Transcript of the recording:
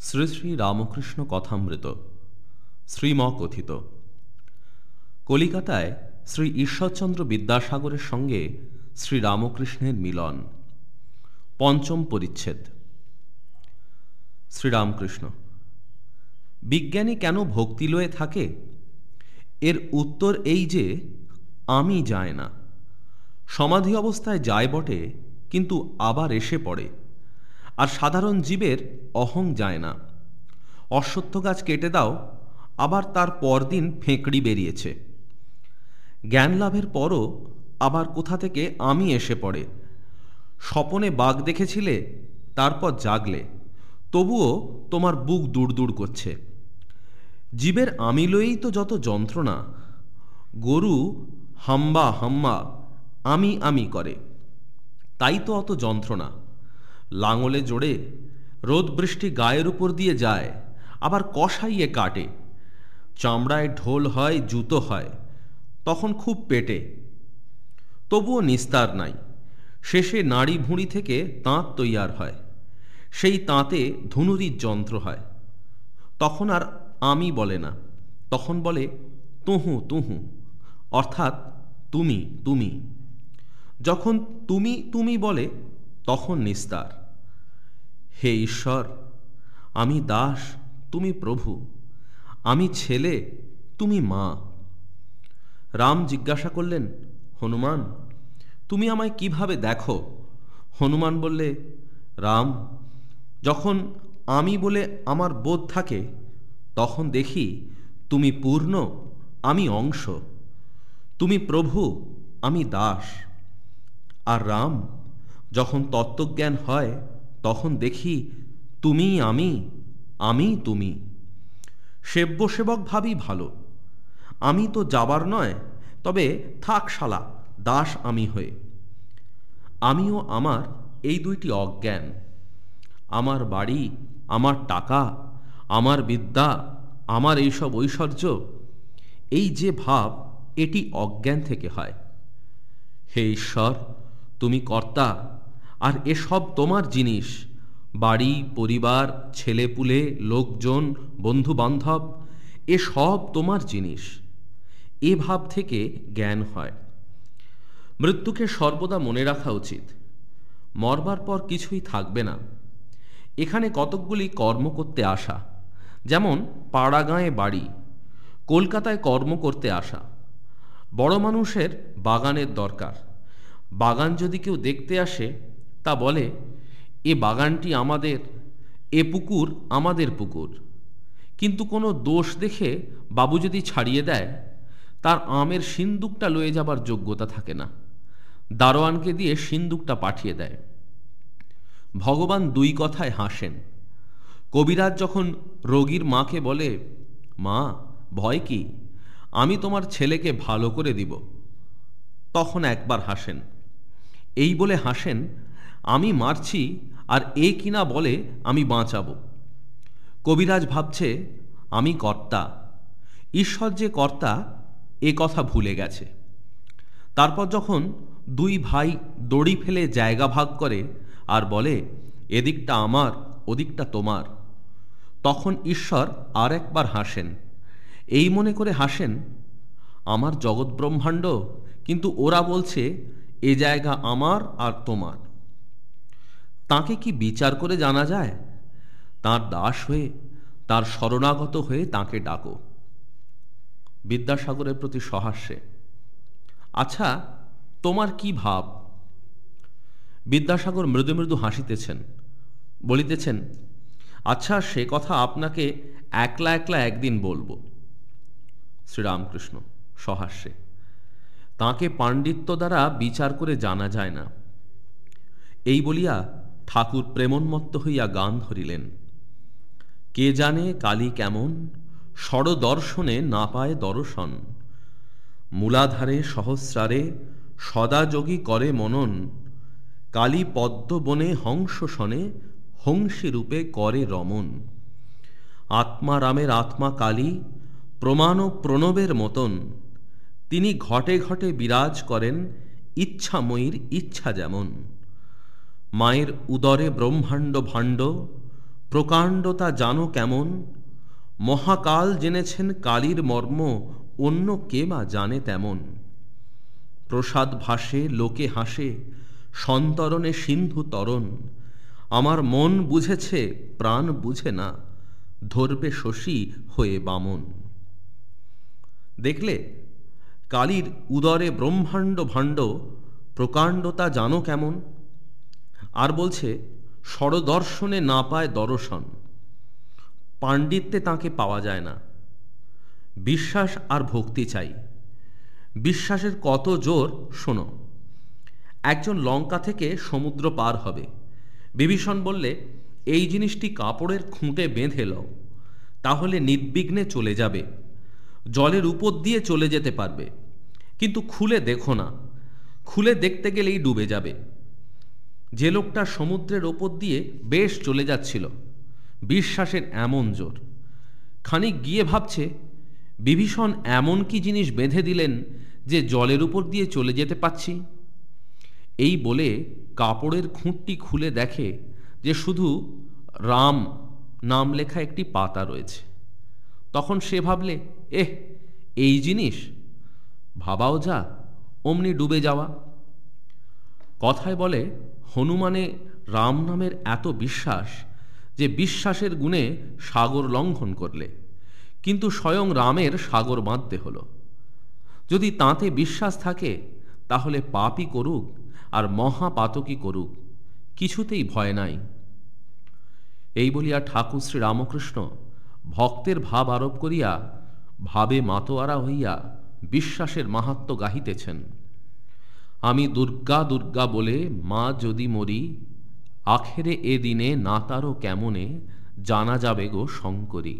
শ্রী শ্রী রামকৃষ্ণ কথামৃত শ্রীম কথিত কলিকাতায় শ্রী ঈশ্বরচন্দ্র বিদ্যাসাগরের সঙ্গে শ্রী রামকৃষ্ণের মিলন। পঞ্চম পরিচ্ছেদ। শ্রীরামকৃষ্ণ, বিজ্ঞানী কেন ভক্তি লয়ে থাকে? এর উত্তর এই যে, আমি যায় না। সমাধি অবস্থায় যায় বটে, কিন্তু আবার এসে পড়ে। আর সাধারণ জীবের অহং যায় না। অশ্বত্থ গাছ কেটে দাও, আবার তার পরদিন ফেঁকড়ি বেরিয়েছে। জ্ঞান লাভের পরও আবার কোথা থেকে আমি এসে পড়ে। স্বপনে বাঘ দেখেছিলে, তারপর জাগলে। তবুও তোমার বুক দূর দূর করছে। জীবের আমি লয়েই তো যত যন্ত্রণা। গরু হাম্বা হাম্বা, আমি আমি করে। তাই তো অত যন্ত্রণা। লাঙলে জোড়ে রোদ বৃষ্টি গায়ের উপর দিয়ে যায়, আবার কষাইয়ে কাটে। চামড়ায় ঢোল হয়, জুতো হয়, তখন খুব পেটে। তবুও নিস্তার নাই। শেষে নাড়ি ভুঁড়ি থেকে তাঁত তৈয়ার হয়। সেই তাঁতে ধনুরির যন্ত্র হয়। তখন আর আমি বলে না, তখন বলে, তুহু তুহু। অর্থাৎ, তুমি তুমি। যখন তুমি তুমি বলে, তখন নিস্তার। হে ঈশ্বর, আমি দাস, তুমি প্রভু, আমি ছেলে, তুমি মা। রাম জিজ্ঞাসা করলেন, হনুমান, তুমি আমায় কীভাবে দেখো? হনুমান বললে, রাম, যখন আমি বলে আমার বোধ থাকে, তখন দেখি তুমি পূর্ণ, আমি অংশ, তুমি প্রভু, আমি দাস। আর রাম, যখন তত্ত্বজ্ঞান হয় তখন দেখি তুমি আমি আমি তুমি। সেব্য সেবক ভাবি ভালো। আমি তো যাবার নয়, তবে থাক শালা দাস আমি হয়ে। আমিও আমার এই দুইটি অজ্ঞান। আমার বাড়ি, আমার টাকা, আমার বিদ্যা, আমার এইসব ঐশ্বর্য, এই যে ভাব, এটি অজ্ঞান থেকে হয়। হে ঈশ্বর, তুমি কর্তা আর এসব তোমার জিনিস। বাড়ি, পরিবার, ছেলেপুলে, লোকজন বন্ধু বান্ধব এসব তোমার জিনিস। এ ভাব থেকে জ্ঞান হয়। মৃত্যুকে সর্বদা মনে রাখা উচিত। মরবার পর কিছুই থাকবে না। এখানে কতকগুলি কর্ম করতে আসা। যেমন পাড়াগাঁয়ে বাড়ি, কলকাতায় কর্ম করতে আসা। বড় মানুষের বাগানের দরকার। বাগান যদি কেউ দেখতে আসে তা বলে, এ বাগানটি আমাদের, এ পুকুর আমাদের পুকুর। কিন্তু কোনো দোষ দেখে বাবু যদি ছাড়িয়ে দেয়, তার আমের সিন্দুকটা লয়ে যাবার যোগ্যতা থাকে না। দারোয়ানকে দিয়ে সিন্দুকটা পাঠিয়ে দেয়। ভগবান দুই কথায় হাসেন। কবিরাজ যখন রোগীর মাকে বলে, মা, ভয় কি? আমি তোমার ছেলেকে ভালো করে দিব। তখন একবার হাসেন। এই বলে হাসেন আমি মারছি আর এ কিনা বলে আমি বাঁচাব। কবিরাজ ভাবছে, আমি কর্তা। ঈশ্বর যে কর্তা, এ কথা ভুলে গেছে। তারপর যখন দুই ভাই দড়ি ফেলে জায়গা ভাগ করে আর বলে, এদিকটা আমার, ওদিকটা তোমার। তখন ঈশ্বর আর একবার হাসেন। এই মনে করে হাসেন, আমার জগৎ ব্রহ্মাণ্ড, কিন্তু ওরা বলছে, এ জায়গা আমার আর তোমার। তাকে কি বিচার করে জানা যায়? তার দাস হয়ে, তার শরণাগত হয়ে তাকে ডাকো। বিদ্যাসাগরের প্রতি সহাস্যে। আচ্ছা তোমার কি ভাব? বিদ্যাসাগর মৃদু মৃদু হাসিতেছেন। বলিতেছেন আচ্ছা সে কথা আপনাকে একলা একলা একদিন বলব। শ্রীরামকৃষ্ণ সহাস্যে। তাকে পাণ্ডিত্য দ্বারা বিচার করে জানা যায় না। এই বলিয়া ঠাকুর প্রেমন্মত্ত হইয়া গান ধরিলেন। কে জানে কালী কেমন? দর্শনে না পায় দর্শন। মূলাধারে সহস্রারে সদাযোগী করে মনন। কালী পদ্ম বনে হংস রূপে করে রমন। আত্মারামের আত্মা কালী, প্রমাণ প্রণবের মতন। তিনি ঘটে ঘটে বিরাজ করেন ইচ্ছাময়ীর ইচ্ছা যেমন। মায়ের উদরে ব্রহ্মাণ্ড ভাণ্ড, প্রকাণ্ডতা জানো কেমন? মহাকাল জেনেছেন কালীর মর্ম, অন্য কে বা জানে তেমন? প্রসাদ ভাসে, লোকে হাসে, সন্তরণে সিন্ধু তরণ। আমার মন বুঝেছে, প্রাণ বুঝে না, ধরবে শশী হয়ে বামন। দেখলে, কালীর উদরে ব্রহ্মাণ্ড ভাণ্ড, প্রকাণ্ডতা জানো কেমন? আর বলছে সরদর্শনে না পায় দর্শন। পাণ্ডিত্যে তাকে পাওয়া যায় না। বিশ্বাস আর ভক্তি চাই। বিশ্বাসের কত জোর, শোনো। একজন লঙ্কা থেকে সমুদ্র পার হবে। বিভীষণ বললে, এই জিনিসটি কাপড়ের খুঁটে বেঁধে লও। তাহলে নির্বিঘ্নে চলে যাবে। জলের উপর দিয়ে চলে যেতে পারবে। কিন্তু খুলে দেখো না। খুলে দেখতে গেলেই ডুবে যাবে। যে লোকটা সমুদ্রের ওপর দিয়ে বেশ চলে যাচ্ছিল। বিশ্বাসের এমন জোর। খানিক গিয়ে ভাবছে, বিভীষণ এমন কি জিনিস বেঁধে দিলেন যে জলের উপর দিয়ে চলে যেতে পাচ্ছি এই বলে কাপড়ের খুঁটটি খুলে দেখে যে শুধু রাম নাম লেখা একটি পাতা রয়েছে। তখন সে ভাবলে, এহ, এই জিনিস? ভাবাও যা, অমনি ডুবে যাওয়া। কথায় বলে, হনুমানে রাম নামের এত বিশ্বাস যে বিশ্বাসের গুণে সাগর লঙ্ঘন করলে। কিন্তু স্বয়ং রামের সাগর বাঁধতে হলো। যদি তাঁতে বিশ্বাস থাকে, তাহলে পাপই করুক আর মহাপাতকই করুক, কিছুতেই ভয় নাই। এই বলিয়া ঠাকুর শ্রী রামকৃষ্ণ ভক্তের ভাব আরোপ করিয়া ভাবে মাতোয়ারা হইয়া বিশ্বাসের মাহাত্ম গাহিতেছেন। আমি দুর্গা দুর্গা বলে মা যদি মরি, আখেরে এ দিনে না তারও কেমনে জানা যাবে গো শঙ্করী?